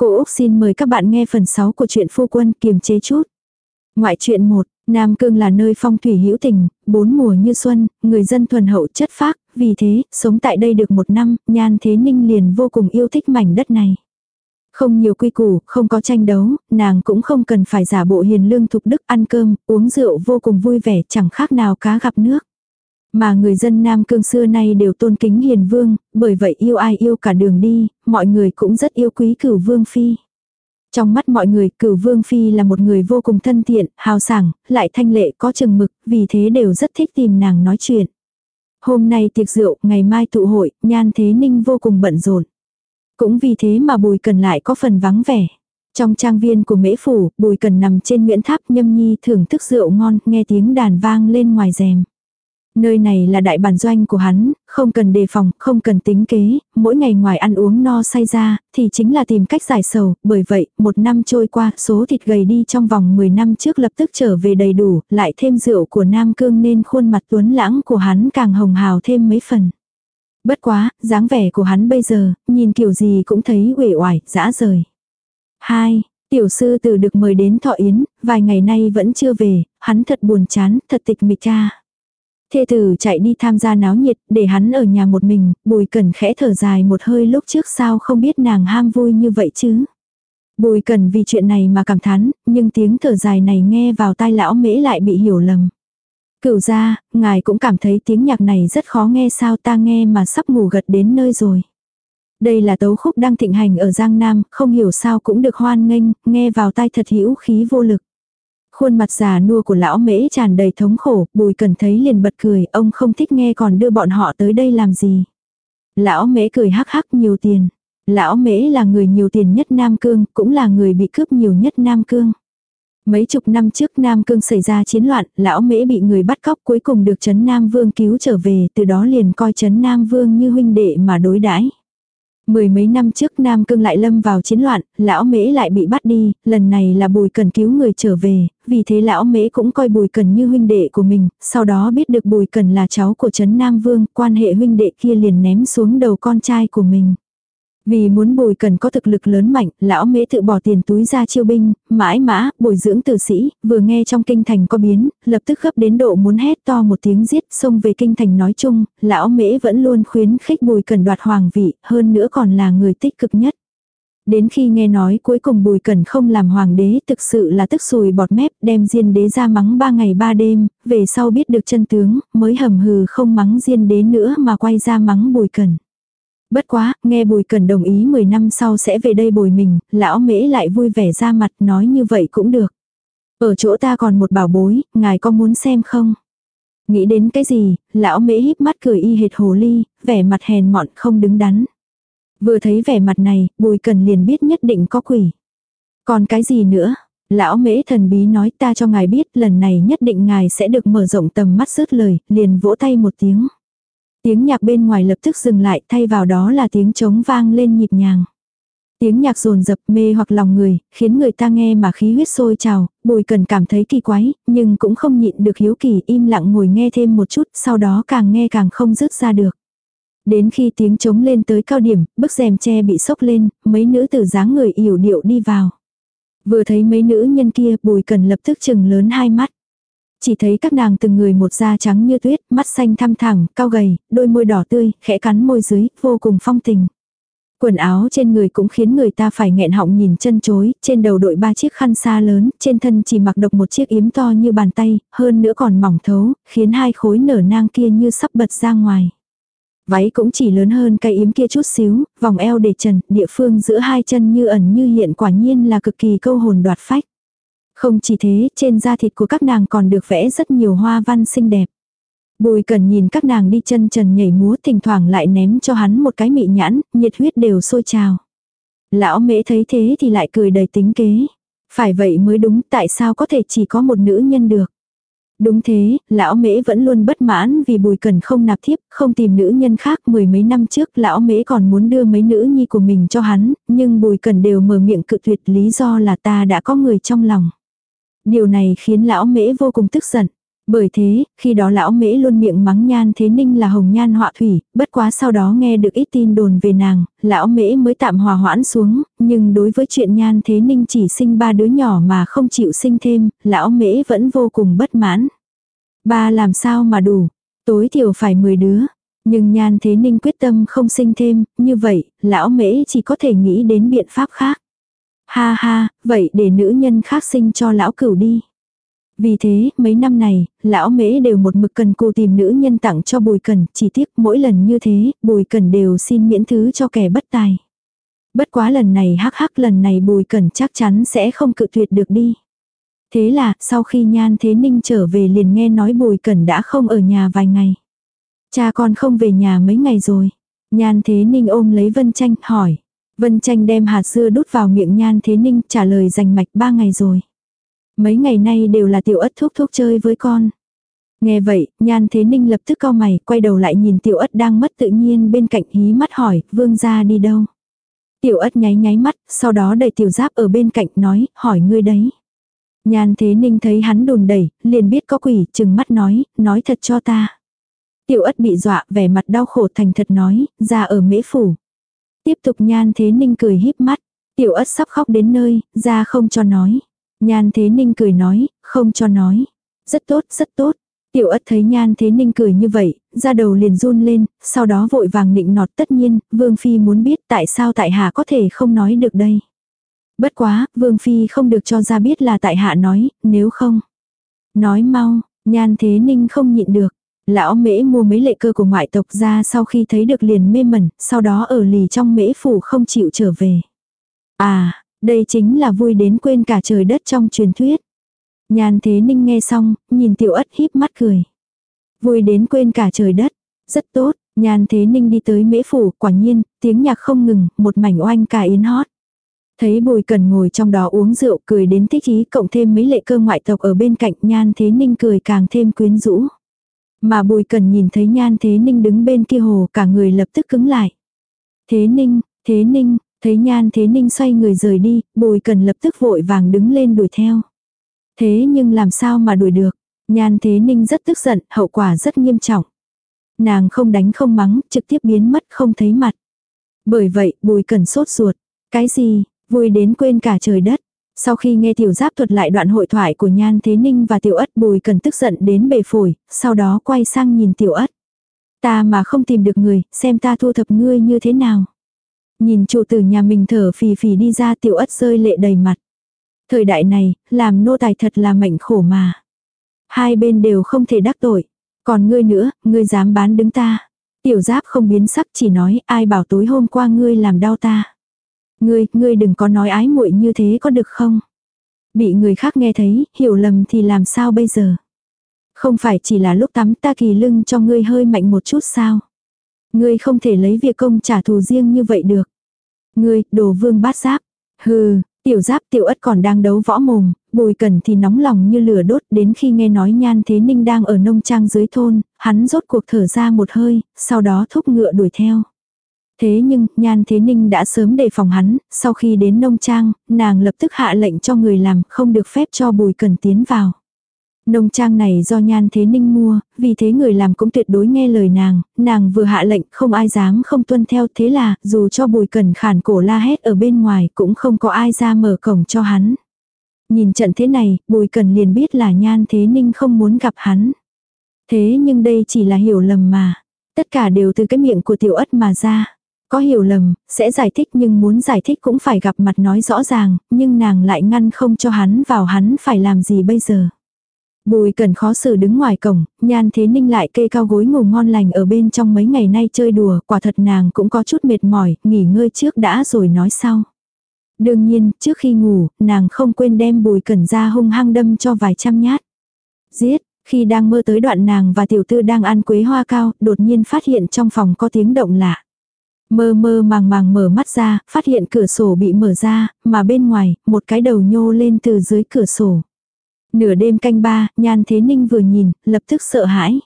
Cô Úc xin mời các bạn nghe phần 6 của truyện phu quân kiềm chế chút. Ngoại truyện 1, Nam Cương là nơi phong thủy hữu tình, bốn mùa như xuân, người dân thuần hậu chất phác, vì thế, sống tại đây được một năm, Nhan Thế Ninh liền vô cùng yêu thích mảnh đất này. Không nhiều quy củ, không có tranh đấu, nàng cũng không cần phải giả bộ hiền lương thục đức ăn cơm, uống rượu vô cùng vui vẻ chẳng khác nào cá gặp nước. Mà người dân Nam Cương xưa nay đều tôn kính hiền vương, bởi vậy yêu ai yêu cả đường đi, mọi người cũng rất yêu quý cửu vương phi. Trong mắt mọi người, cửu vương phi là một người vô cùng thân thiện, hào sảng, lại thanh lệ có chừng mực, vì thế đều rất thích tìm nàng nói chuyện. Hôm nay tiệc rượu, ngày mai tụ hội, nhan thế ninh vô cùng bận rộn. Cũng vì thế mà bùi cần lại có phần vắng vẻ. Trong trang viên của mễ phủ, bùi cần nằm trên nguyễn tháp nhâm nhi thưởng thức rượu ngon, nghe tiếng đàn vang lên ngoài rèm. Nơi này là đại bản doanh của hắn, không cần đề phòng, không cần tính kế, mỗi ngày ngoài ăn uống no say ra, thì chính là tìm cách giải sầu, bởi vậy, một năm trôi qua, số thịt gầy đi trong vòng 10 năm trước lập tức trở về đầy đủ, lại thêm rượu của Nam Cương nên khuôn mặt tuấn lãng của hắn càng hồng hào thêm mấy phần. Bất quá, dáng vẻ của hắn bây giờ, nhìn kiểu gì cũng thấy uể oải, dã rời. 2. Tiểu sư từ được mời đến thọ yến, vài ngày nay vẫn chưa về, hắn thật buồn chán, thật tịch mịch cha. Thê tử chạy đi tham gia náo nhiệt, để hắn ở nhà một mình, bùi cần khẽ thở dài một hơi lúc trước sao không biết nàng ham vui như vậy chứ. Bùi cần vì chuyện này mà cảm thán, nhưng tiếng thở dài này nghe vào tai lão mễ lại bị hiểu lầm. Cửu ra, ngài cũng cảm thấy tiếng nhạc này rất khó nghe sao ta nghe mà sắp ngủ gật đến nơi rồi. Đây là tấu khúc đang thịnh hành ở Giang Nam, không hiểu sao cũng được hoan nghênh, nghe vào tai thật hữu khí vô lực. Khuôn mặt già nua của lão mễ tràn đầy thống khổ, bùi cần thấy liền bật cười, ông không thích nghe còn đưa bọn họ tới đây làm gì. Lão mễ cười hắc hắc nhiều tiền. Lão mễ là người nhiều tiền nhất Nam Cương, cũng là người bị cướp nhiều nhất Nam Cương. Mấy chục năm trước Nam Cương xảy ra chiến loạn, lão mễ bị người bắt cóc cuối cùng được Trấn Nam Vương cứu trở về, từ đó liền coi Trấn Nam Vương như huynh đệ mà đối đãi. Mười mấy năm trước Nam Cương lại lâm vào chiến loạn, lão mễ lại bị bắt đi, lần này là bùi cần cứu người trở về, vì thế lão mễ cũng coi bùi cần như huynh đệ của mình, sau đó biết được bùi cần là cháu của Trấn Nam Vương, quan hệ huynh đệ kia liền ném xuống đầu con trai của mình. Vì muốn bồi cần có thực lực lớn mạnh, lão mễ tự bỏ tiền túi ra chiêu binh, mãi mã, bồi dưỡng tử sĩ, vừa nghe trong kinh thành có biến, lập tức gấp đến độ muốn hét to một tiếng giết, xông về kinh thành nói chung, lão mễ vẫn luôn khuyến khích bùi cần đoạt hoàng vị, hơn nữa còn là người tích cực nhất. Đến khi nghe nói cuối cùng bùi cần không làm hoàng đế thực sự là tức sùi bọt mép đem diên đế ra mắng ba ngày ba đêm, về sau biết được chân tướng, mới hầm hừ không mắng diên đế nữa mà quay ra mắng bùi cần. Bất quá, nghe Bùi Cần đồng ý 10 năm sau sẽ về đây bồi mình, lão mễ lại vui vẻ ra mặt nói như vậy cũng được. Ở chỗ ta còn một bảo bối, ngài có muốn xem không? Nghĩ đến cái gì, lão mễ híp mắt cười y hệt hồ ly, vẻ mặt hèn mọn không đứng đắn. Vừa thấy vẻ mặt này, Bùi Cần liền biết nhất định có quỷ. Còn cái gì nữa? Lão mễ thần bí nói ta cho ngài biết lần này nhất định ngài sẽ được mở rộng tầm mắt rớt lời, liền vỗ tay một tiếng. Tiếng nhạc bên ngoài lập tức dừng lại thay vào đó là tiếng trống vang lên nhịp nhàng. Tiếng nhạc rồn rập mê hoặc lòng người, khiến người ta nghe mà khí huyết sôi trào, bùi cần cảm thấy kỳ quái, nhưng cũng không nhịn được hiếu kỳ im lặng ngồi nghe thêm một chút, sau đó càng nghe càng không dứt ra được. Đến khi tiếng trống lên tới cao điểm, bức rèm che bị sốc lên, mấy nữ tử dáng người yểu điệu đi vào. Vừa thấy mấy nữ nhân kia bùi cần lập tức chừng lớn hai mắt. Chỉ thấy các nàng từng người một da trắng như tuyết, mắt xanh thăm thẳng, cao gầy, đôi môi đỏ tươi, khẽ cắn môi dưới, vô cùng phong tình. Quần áo trên người cũng khiến người ta phải nghẹn họng nhìn chân chối, trên đầu đội ba chiếc khăn xa lớn, trên thân chỉ mặc độc một chiếc yếm to như bàn tay, hơn nữa còn mỏng thấu, khiến hai khối nở nang kia như sắp bật ra ngoài. Váy cũng chỉ lớn hơn cây yếm kia chút xíu, vòng eo để trần, địa phương giữa hai chân như ẩn như hiện quả nhiên là cực kỳ câu hồn đoạt phách. Không chỉ thế, trên da thịt của các nàng còn được vẽ rất nhiều hoa văn xinh đẹp. Bùi cần nhìn các nàng đi chân trần nhảy múa thỉnh thoảng lại ném cho hắn một cái mị nhãn, nhiệt huyết đều sôi trào. Lão mễ thấy thế thì lại cười đầy tính kế. Phải vậy mới đúng tại sao có thể chỉ có một nữ nhân được. Đúng thế, lão mễ vẫn luôn bất mãn vì bùi cần không nạp thiếp, không tìm nữ nhân khác. Mười mấy năm trước lão mễ còn muốn đưa mấy nữ nhi của mình cho hắn, nhưng bùi cần đều mở miệng cự tuyệt lý do là ta đã có người trong lòng. Điều này khiến lão mễ vô cùng tức giận. Bởi thế, khi đó lão mễ luôn miệng mắng nhan thế ninh là hồng nhan họa thủy, bất quá sau đó nghe được ít tin đồn về nàng, lão mễ mới tạm hòa hoãn xuống, nhưng đối với chuyện nhan thế ninh chỉ sinh ba đứa nhỏ mà không chịu sinh thêm, lão mễ vẫn vô cùng bất mãn. Ba làm sao mà đủ, tối thiểu phải 10 đứa. Nhưng nhan thế ninh quyết tâm không sinh thêm, như vậy, lão mễ chỉ có thể nghĩ đến biện pháp khác. Ha ha, vậy để nữ nhân khác sinh cho lão cửu đi. Vì thế, mấy năm này, lão mễ đều một mực cần cô tìm nữ nhân tặng cho bùi cần, chỉ tiếc mỗi lần như thế, bùi cần đều xin miễn thứ cho kẻ bất tài. Bất quá lần này hắc hắc lần này bùi cần chắc chắn sẽ không cự tuyệt được đi. Thế là, sau khi nhan thế ninh trở về liền nghe nói bùi cần đã không ở nhà vài ngày. Cha con không về nhà mấy ngày rồi. Nhan thế ninh ôm lấy Vân Tranh, hỏi. Vân Tranh đem hạt dưa đút vào miệng Nhan thế ninh trả lời rành mạch ba ngày rồi. Mấy ngày nay đều là tiểu ất thúc thúc chơi với con. Nghe vậy, nhan thế ninh lập tức cau mày, quay đầu lại nhìn tiểu ất đang mất tự nhiên bên cạnh hí mắt hỏi, vương gia đi đâu? Tiểu ất nháy nháy mắt, sau đó đẩy tiểu giáp ở bên cạnh nói, hỏi ngươi đấy. Nhan thế ninh thấy hắn đùn đẩy, liền biết có quỷ, chừng mắt nói, nói thật cho ta. Tiểu ất bị dọa, vẻ mặt đau khổ thành thật nói, ra ở mễ phủ. Tiếp tục nhan thế ninh cười híp mắt, tiểu ất sắp khóc đến nơi, ra không cho nói. Nhan Thế Ninh cười nói, không cho nói. Rất tốt, rất tốt. Tiểu ất thấy Nhan Thế Ninh cười như vậy, ra đầu liền run lên, sau đó vội vàng nịnh nọt tất nhiên, Vương Phi muốn biết tại sao tại hạ có thể không nói được đây. Bất quá, Vương Phi không được cho ra biết là tại hạ nói, nếu không. Nói mau, Nhan Thế Ninh không nhịn được. Lão mễ mua mấy lệ cơ của ngoại tộc ra sau khi thấy được liền mê mẩn, sau đó ở lì trong mễ phủ không chịu trở về. À, đây chính là vui đến quên cả trời đất trong truyền thuyết. Nhàn thế ninh nghe xong, nhìn tiểu ất híp mắt cười. Vui đến quên cả trời đất. Rất tốt, nhàn thế ninh đi tới mễ phủ, quả nhiên, tiếng nhạc không ngừng, một mảnh oanh cả yến hót. Thấy bùi cần ngồi trong đó uống rượu cười đến thích ý cộng thêm mấy lệ cơ ngoại tộc ở bên cạnh nhan thế ninh cười càng thêm quyến rũ. Mà bùi cần nhìn thấy nhan thế ninh đứng bên kia hồ cả người lập tức cứng lại. Thế ninh, thế ninh, Thấy nhan thế ninh xoay người rời đi, bùi cần lập tức vội vàng đứng lên đuổi theo. Thế nhưng làm sao mà đuổi được? Nhan thế ninh rất tức giận, hậu quả rất nghiêm trọng. Nàng không đánh không mắng, trực tiếp biến mất không thấy mặt. Bởi vậy, bùi cần sốt ruột. Cái gì, vui đến quên cả trời đất. Sau khi nghe tiểu giáp thuật lại đoạn hội thoại của Nhan Thế Ninh và tiểu ất bùi cần tức giận đến bề phổi, sau đó quay sang nhìn tiểu ất. Ta mà không tìm được người, xem ta thu thập ngươi như thế nào. Nhìn chủ tử nhà mình thở phì phì đi ra tiểu ất rơi lệ đầy mặt. Thời đại này, làm nô tài thật là mệnh khổ mà. Hai bên đều không thể đắc tội. Còn ngươi nữa, ngươi dám bán đứng ta. Tiểu giáp không biến sắc chỉ nói ai bảo tối hôm qua ngươi làm đau ta. Ngươi, ngươi đừng có nói ái muội như thế có được không? Bị người khác nghe thấy, hiểu lầm thì làm sao bây giờ? Không phải chỉ là lúc tắm ta kỳ lưng cho ngươi hơi mạnh một chút sao? Ngươi không thể lấy việc công trả thù riêng như vậy được. Ngươi, đồ vương bát giáp. Hừ, tiểu giáp tiểu ất còn đang đấu võ mồm, bùi cần thì nóng lòng như lửa đốt đến khi nghe nói nhan thế ninh đang ở nông trang dưới thôn, hắn rốt cuộc thở ra một hơi, sau đó thúc ngựa đuổi theo. Thế nhưng, Nhan Thế Ninh đã sớm đề phòng hắn, sau khi đến nông trang, nàng lập tức hạ lệnh cho người làm, không được phép cho Bùi Cần tiến vào. Nông trang này do Nhan Thế Ninh mua, vì thế người làm cũng tuyệt đối nghe lời nàng, nàng vừa hạ lệnh không ai dám không tuân theo thế là dù cho bùi cần khản cổ la hét ở bên ngoài cũng không có ai ra mở cổng cho hắn. Nhìn trận thế này, bùi cần liền biết là Nhan Thế Ninh không muốn gặp hắn. Thế nhưng đây chỉ là hiểu lầm mà. Tất cả đều từ cái miệng của tiểu ất mà ra. Có hiểu lầm, sẽ giải thích nhưng muốn giải thích cũng phải gặp mặt nói rõ ràng, nhưng nàng lại ngăn không cho hắn vào hắn phải làm gì bây giờ. Bùi cần khó xử đứng ngoài cổng, nhan thế ninh lại kê cao gối ngủ ngon lành ở bên trong mấy ngày nay chơi đùa, quả thật nàng cũng có chút mệt mỏi, nghỉ ngơi trước đã rồi nói sau. Đương nhiên, trước khi ngủ, nàng không quên đem bùi cần ra hung hăng đâm cho vài trăm nhát. Giết, khi đang mơ tới đoạn nàng và tiểu tư đang ăn quế hoa cao, đột nhiên phát hiện trong phòng có tiếng động lạ. Mơ mơ màng màng mở mắt ra, phát hiện cửa sổ bị mở ra, mà bên ngoài, một cái đầu nhô lên từ dưới cửa sổ. Nửa đêm canh ba, nhan thế ninh vừa nhìn, lập tức sợ hãi.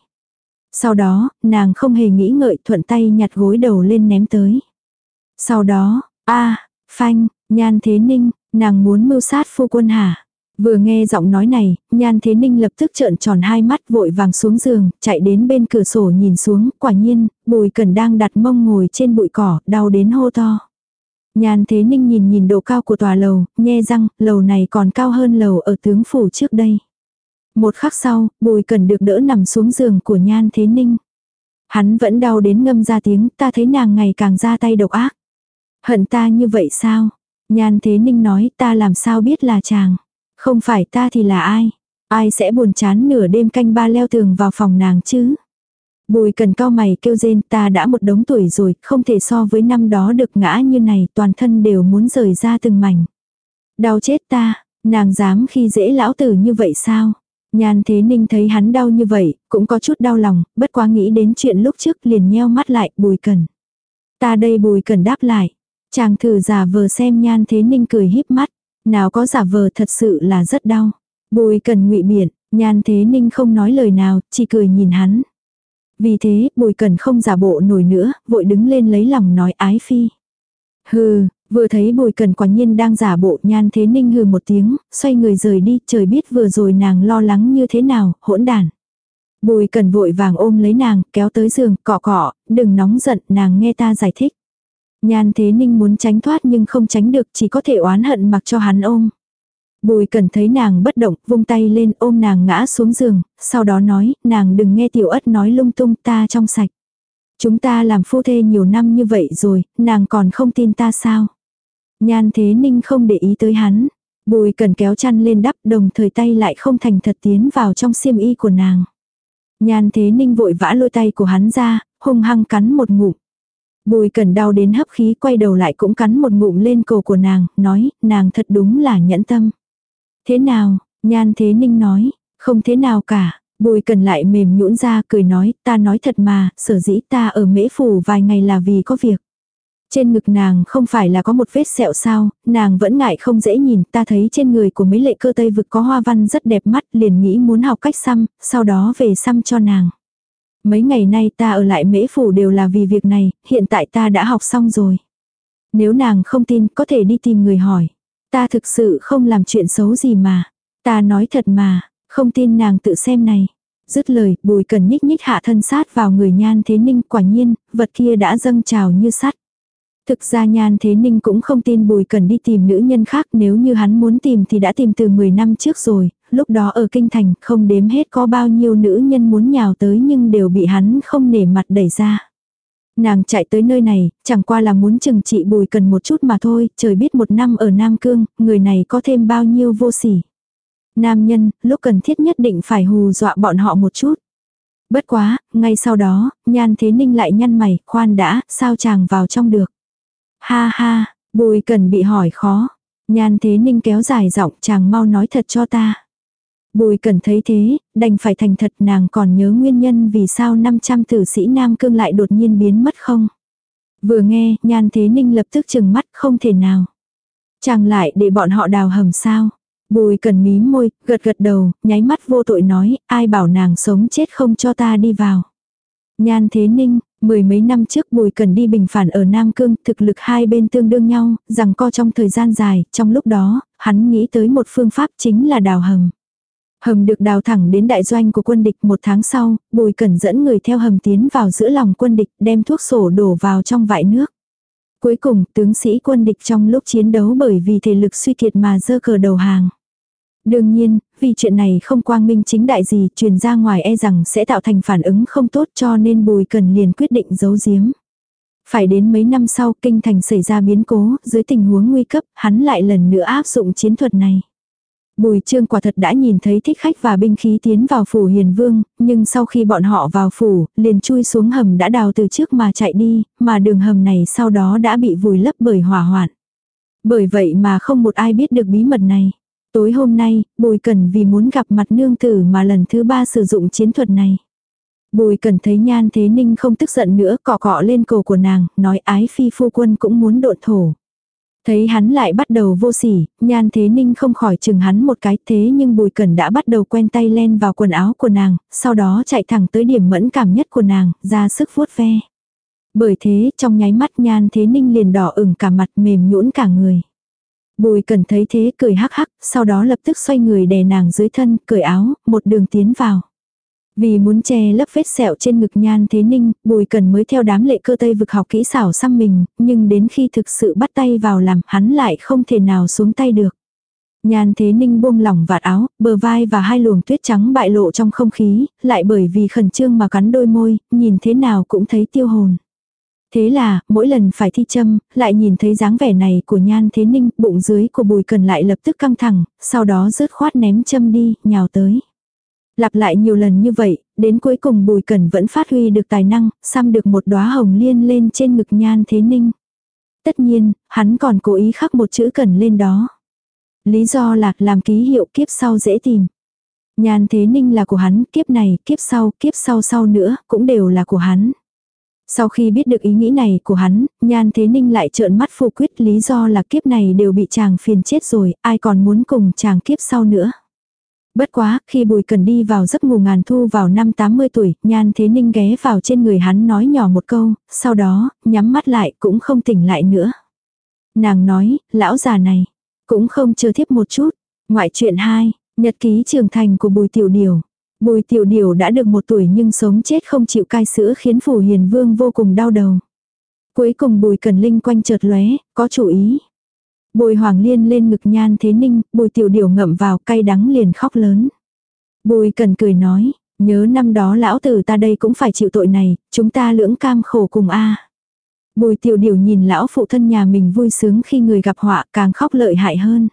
Sau đó, nàng không hề nghĩ ngợi thuận tay nhặt gối đầu lên ném tới. Sau đó, a phanh, nhan thế ninh, nàng muốn mưu sát phu quân hả? Vừa nghe giọng nói này, Nhan Thế Ninh lập tức trợn tròn hai mắt vội vàng xuống giường, chạy đến bên cửa sổ nhìn xuống, quả nhiên, Bùi Cần đang đặt mông ngồi trên bụi cỏ, đau đến hô to. Nhan Thế Ninh nhìn nhìn độ cao của tòa lầu, nhe răng, lầu này còn cao hơn lầu ở tướng phủ trước đây. Một khắc sau, Bùi Cần được đỡ nằm xuống giường của Nhan Thế Ninh. Hắn vẫn đau đến ngâm ra tiếng, ta thấy nàng ngày càng ra tay độc ác. Hận ta như vậy sao? Nhan Thế Ninh nói ta làm sao biết là chàng. Không phải ta thì là ai? Ai sẽ buồn chán nửa đêm canh ba leo tường vào phòng nàng chứ? Bùi cần cao mày kêu rên ta đã một đống tuổi rồi, không thể so với năm đó được ngã như này, toàn thân đều muốn rời ra từng mảnh. Đau chết ta, nàng dám khi dễ lão tử như vậy sao? Nhan thế ninh thấy hắn đau như vậy, cũng có chút đau lòng, bất quá nghĩ đến chuyện lúc trước liền nheo mắt lại, bùi cần. Ta đây bùi cần đáp lại. Chàng thử giả vờ xem nhan thế ninh cười híp mắt. Nào có giả vờ thật sự là rất đau. Bùi cần ngụy biện, nhan thế ninh không nói lời nào, chỉ cười nhìn hắn. Vì thế, bùi cần không giả bộ nổi nữa, vội đứng lên lấy lòng nói ái phi. Hừ, vừa thấy bùi cần quả nhiên đang giả bộ nhan thế ninh hừ một tiếng, xoay người rời đi, trời biết vừa rồi nàng lo lắng như thế nào, hỗn đàn. Bùi cần vội vàng ôm lấy nàng, kéo tới giường, cọ cọ, đừng nóng giận, nàng nghe ta giải thích. Nhan thế ninh muốn tránh thoát nhưng không tránh được chỉ có thể oán hận mặc cho hắn ôm. Bùi cần thấy nàng bất động, vung tay lên ôm nàng ngã xuống giường, sau đó nói, nàng đừng nghe tiểu ất nói lung tung ta trong sạch. Chúng ta làm phu thê nhiều năm như vậy rồi, nàng còn không tin ta sao. Nhan thế ninh không để ý tới hắn. Bùi cần kéo chăn lên đắp đồng thời tay lại không thành thật tiến vào trong xiêm y của nàng. Nhan thế ninh vội vã lôi tay của hắn ra, hung hăng cắn một ngụm. Bùi cần đau đến hấp khí quay đầu lại cũng cắn một ngụm lên cổ của nàng, nói, nàng thật đúng là nhẫn tâm. Thế nào, nhan thế ninh nói, không thế nào cả. Bùi cần lại mềm nhũn ra cười nói, ta nói thật mà, sở dĩ ta ở mễ phủ vài ngày là vì có việc. Trên ngực nàng không phải là có một vết sẹo sao, nàng vẫn ngại không dễ nhìn, ta thấy trên người của mấy lệ cơ tây vực có hoa văn rất đẹp mắt, liền nghĩ muốn học cách xăm, sau đó về xăm cho nàng. Mấy ngày nay ta ở lại mễ phủ đều là vì việc này, hiện tại ta đã học xong rồi. Nếu nàng không tin có thể đi tìm người hỏi. Ta thực sự không làm chuyện xấu gì mà. Ta nói thật mà, không tin nàng tự xem này. Dứt lời, bùi cần nhích nhích hạ thân sát vào người nhan thế ninh quả nhiên, vật kia đã dâng trào như sắt. Thực ra Nhan Thế Ninh cũng không tin Bùi Cần đi tìm nữ nhân khác nếu như hắn muốn tìm thì đã tìm từ 10 năm trước rồi, lúc đó ở Kinh Thành không đếm hết có bao nhiêu nữ nhân muốn nhào tới nhưng đều bị hắn không nể mặt đẩy ra. Nàng chạy tới nơi này, chẳng qua là muốn chừng trị Bùi Cần một chút mà thôi, trời biết một năm ở Nam Cương, người này có thêm bao nhiêu vô sỉ. Nam nhân, lúc cần thiết nhất định phải hù dọa bọn họ một chút. Bất quá, ngay sau đó, Nhan Thế Ninh lại nhăn mày, khoan đã, sao chàng vào trong được. Ha ha, bùi cần bị hỏi khó. Nhan thế ninh kéo dài giọng chàng mau nói thật cho ta. Bùi cần thấy thế, đành phải thành thật nàng còn nhớ nguyên nhân vì sao 500 tử sĩ Nam Cương lại đột nhiên biến mất không. Vừa nghe, nhan thế ninh lập tức chừng mắt không thể nào. Chàng lại để bọn họ đào hầm sao. Bùi cần mím môi, gật gật đầu, nháy mắt vô tội nói, ai bảo nàng sống chết không cho ta đi vào. Nhan thế ninh, Mười mấy năm trước Bùi Cần đi bình phản ở Nam Cương, thực lực hai bên tương đương nhau, rằng co trong thời gian dài, trong lúc đó, hắn nghĩ tới một phương pháp chính là đào hầm. Hầm được đào thẳng đến đại doanh của quân địch một tháng sau, Bùi Cần dẫn người theo hầm tiến vào giữa lòng quân địch, đem thuốc sổ đổ vào trong vại nước. Cuối cùng, tướng sĩ quân địch trong lúc chiến đấu bởi vì thể lực suy kiệt mà dơ cờ đầu hàng. Đương nhiên, vì chuyện này không quang minh chính đại gì truyền ra ngoài e rằng sẽ tạo thành phản ứng không tốt cho nên Bùi Cần liền quyết định giấu giếm. Phải đến mấy năm sau kinh thành xảy ra biến cố, dưới tình huống nguy cấp, hắn lại lần nữa áp dụng chiến thuật này. Bùi trương quả thật đã nhìn thấy thích khách và binh khí tiến vào phủ hiền vương, nhưng sau khi bọn họ vào phủ, liền chui xuống hầm đã đào từ trước mà chạy đi, mà đường hầm này sau đó đã bị vùi lấp bởi hỏa hoạn. Bởi vậy mà không một ai biết được bí mật này. Tối hôm nay, Bùi Cần vì muốn gặp mặt nương tử mà lần thứ ba sử dụng chiến thuật này. Bùi Cần thấy Nhan Thế Ninh không tức giận nữa cọ cọ lên cổ của nàng, nói ái phi phu quân cũng muốn độn thổ. Thấy hắn lại bắt đầu vô sỉ, Nhan Thế Ninh không khỏi chừng hắn một cái thế nhưng Bùi Cần đã bắt đầu quen tay len vào quần áo của nàng, sau đó chạy thẳng tới điểm mẫn cảm nhất của nàng, ra sức vuốt ve. Bởi thế, trong nháy mắt Nhan Thế Ninh liền đỏ ửng cả mặt mềm nhũn cả người. Bùi cần thấy thế cười hắc hắc, sau đó lập tức xoay người đè nàng dưới thân, cởi áo, một đường tiến vào. Vì muốn che lấp vết sẹo trên ngực nhan thế ninh, bùi cần mới theo đám lệ cơ tây vực học kỹ xảo xăm mình, nhưng đến khi thực sự bắt tay vào làm hắn lại không thể nào xuống tay được. Nhan thế ninh buông lỏng vạt áo, bờ vai và hai luồng tuyết trắng bại lộ trong không khí, lại bởi vì khẩn trương mà cắn đôi môi, nhìn thế nào cũng thấy tiêu hồn. Thế là, mỗi lần phải thi châm, lại nhìn thấy dáng vẻ này của nhan thế ninh, bụng dưới của bùi cần lại lập tức căng thẳng, sau đó rớt khoát ném châm đi, nhào tới. Lặp lại nhiều lần như vậy, đến cuối cùng bùi cần vẫn phát huy được tài năng, xăm được một đóa hồng liên lên trên ngực nhan thế ninh. Tất nhiên, hắn còn cố ý khắc một chữ cần lên đó. Lý do là làm ký hiệu kiếp sau dễ tìm. Nhan thế ninh là của hắn, kiếp này, kiếp sau, kiếp sau sau nữa, cũng đều là của hắn. Sau khi biết được ý nghĩ này của hắn, Nhan Thế Ninh lại trợn mắt phù quyết lý do là kiếp này đều bị chàng phiền chết rồi, ai còn muốn cùng chàng kiếp sau nữa. Bất quá, khi Bùi Cần đi vào giấc ngủ ngàn thu vào năm 80 tuổi, Nhan Thế Ninh ghé vào trên người hắn nói nhỏ một câu, sau đó, nhắm mắt lại cũng không tỉnh lại nữa. Nàng nói, lão già này, cũng không chờ thiếp một chút. Ngoại chuyện 2, nhật ký trưởng thành của Bùi Tiểu Điều. Bùi Tiểu Điểu đã được một tuổi nhưng sống chết không chịu cai sữa khiến Phủ Hiền Vương vô cùng đau đầu. Cuối cùng Bùi Cần Linh quanh chợt lóe, có chủ ý. Bùi Hoàng Liên lên ngực nhan thế ninh, Bùi Tiểu Điểu ngậm vào cay đắng liền khóc lớn. Bùi Cần cười nói, nhớ năm đó lão tử ta đây cũng phải chịu tội này, chúng ta lưỡng cam khổ cùng a. Bùi Tiểu Điểu nhìn lão phụ thân nhà mình vui sướng khi người gặp họa càng khóc lợi hại hơn.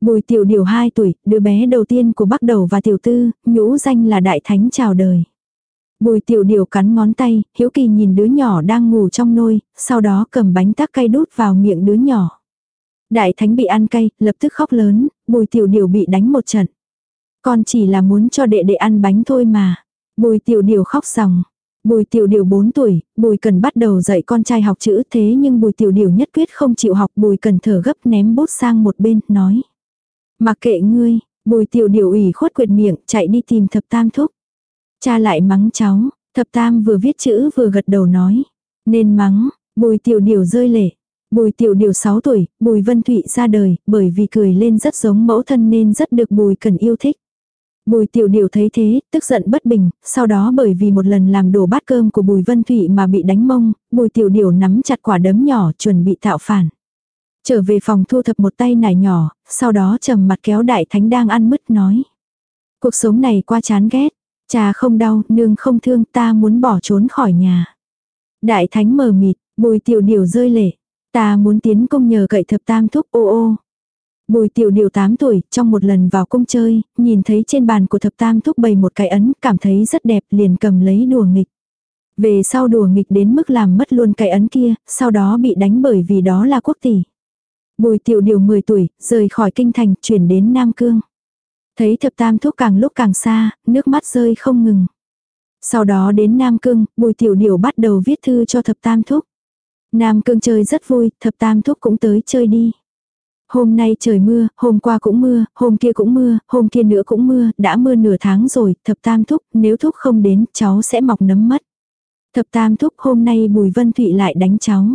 Bùi tiểu điều 2 tuổi, đứa bé đầu tiên của bác đầu và tiểu tư, nhũ danh là đại thánh chào đời. Bùi tiểu điều cắn ngón tay, hiếu kỳ nhìn đứa nhỏ đang ngủ trong nôi, sau đó cầm bánh tắc cay đút vào miệng đứa nhỏ. Đại thánh bị ăn cay, lập tức khóc lớn, bùi tiểu điều bị đánh một trận. Con chỉ là muốn cho đệ đệ ăn bánh thôi mà. Bùi tiểu điều khóc ròng. Bùi tiểu điều 4 tuổi, bùi cần bắt đầu dạy con trai học chữ thế nhưng bùi tiểu điều nhất quyết không chịu học bùi cần thở gấp ném bút sang một bên, nói. Mặc kệ ngươi, bùi tiểu điều ủy khuất quyệt miệng, chạy đi tìm thập tam thúc. Cha lại mắng cháu, thập tam vừa viết chữ vừa gật đầu nói. Nên mắng, bùi tiểu điều rơi lệ. Bùi tiểu điều 6 tuổi, bùi vân thụy ra đời, bởi vì cười lên rất giống mẫu thân nên rất được bùi cần yêu thích. Bùi tiểu điều thấy thế, tức giận bất bình, sau đó bởi vì một lần làm đổ bát cơm của bùi vân thụy mà bị đánh mông, bùi tiểu điều nắm chặt quả đấm nhỏ chuẩn bị tạo phản. Trở về phòng thu thập một tay nải nhỏ, sau đó trầm mặt kéo đại thánh đang ăn mứt nói. Cuộc sống này qua chán ghét, cha không đau, nương không thương, ta muốn bỏ trốn khỏi nhà. Đại thánh mờ mịt, bùi tiểu điều rơi lệ, ta muốn tiến công nhờ cậy thập tam thúc ô ô. Bùi tiểu điều 8 tuổi, trong một lần vào cung chơi, nhìn thấy trên bàn của thập tam thúc bày một cái ấn, cảm thấy rất đẹp, liền cầm lấy đùa nghịch. Về sau đùa nghịch đến mức làm mất luôn cái ấn kia, sau đó bị đánh bởi vì đó là quốc tỷ. Bùi tiểu điều 10 tuổi, rời khỏi kinh thành, chuyển đến Nam Cương. Thấy thập tam thúc càng lúc càng xa, nước mắt rơi không ngừng. Sau đó đến Nam Cương, bùi tiểu điều bắt đầu viết thư cho thập tam thúc. Nam Cương chơi rất vui, thập tam thúc cũng tới chơi đi. Hôm nay trời mưa, hôm qua cũng mưa, hôm kia cũng mưa, hôm kia nữa cũng mưa, đã mưa nửa tháng rồi, thập tam thúc, nếu thúc không đến, cháu sẽ mọc nấm mất. Thập tam thúc hôm nay Bùi Vân Thụy lại đánh cháu.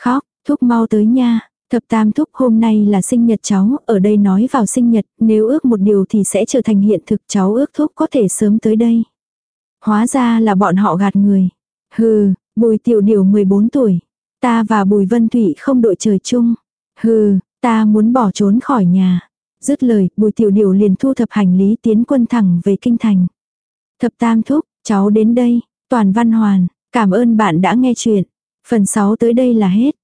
Khóc, thúc mau tới nha, Thập tam thúc hôm nay là sinh nhật cháu, ở đây nói vào sinh nhật, nếu ước một điều thì sẽ trở thành hiện thực cháu ước thúc có thể sớm tới đây. Hóa ra là bọn họ gạt người. Hừ, bùi tiểu điều 14 tuổi. Ta và bùi vân thủy không đội trời chung. Hừ, ta muốn bỏ trốn khỏi nhà. Dứt lời, bùi tiểu điều liền thu thập hành lý tiến quân thẳng về kinh thành. Thập tam thúc, cháu đến đây. Toàn văn hoàn, cảm ơn bạn đã nghe chuyện. Phần 6 tới đây là hết.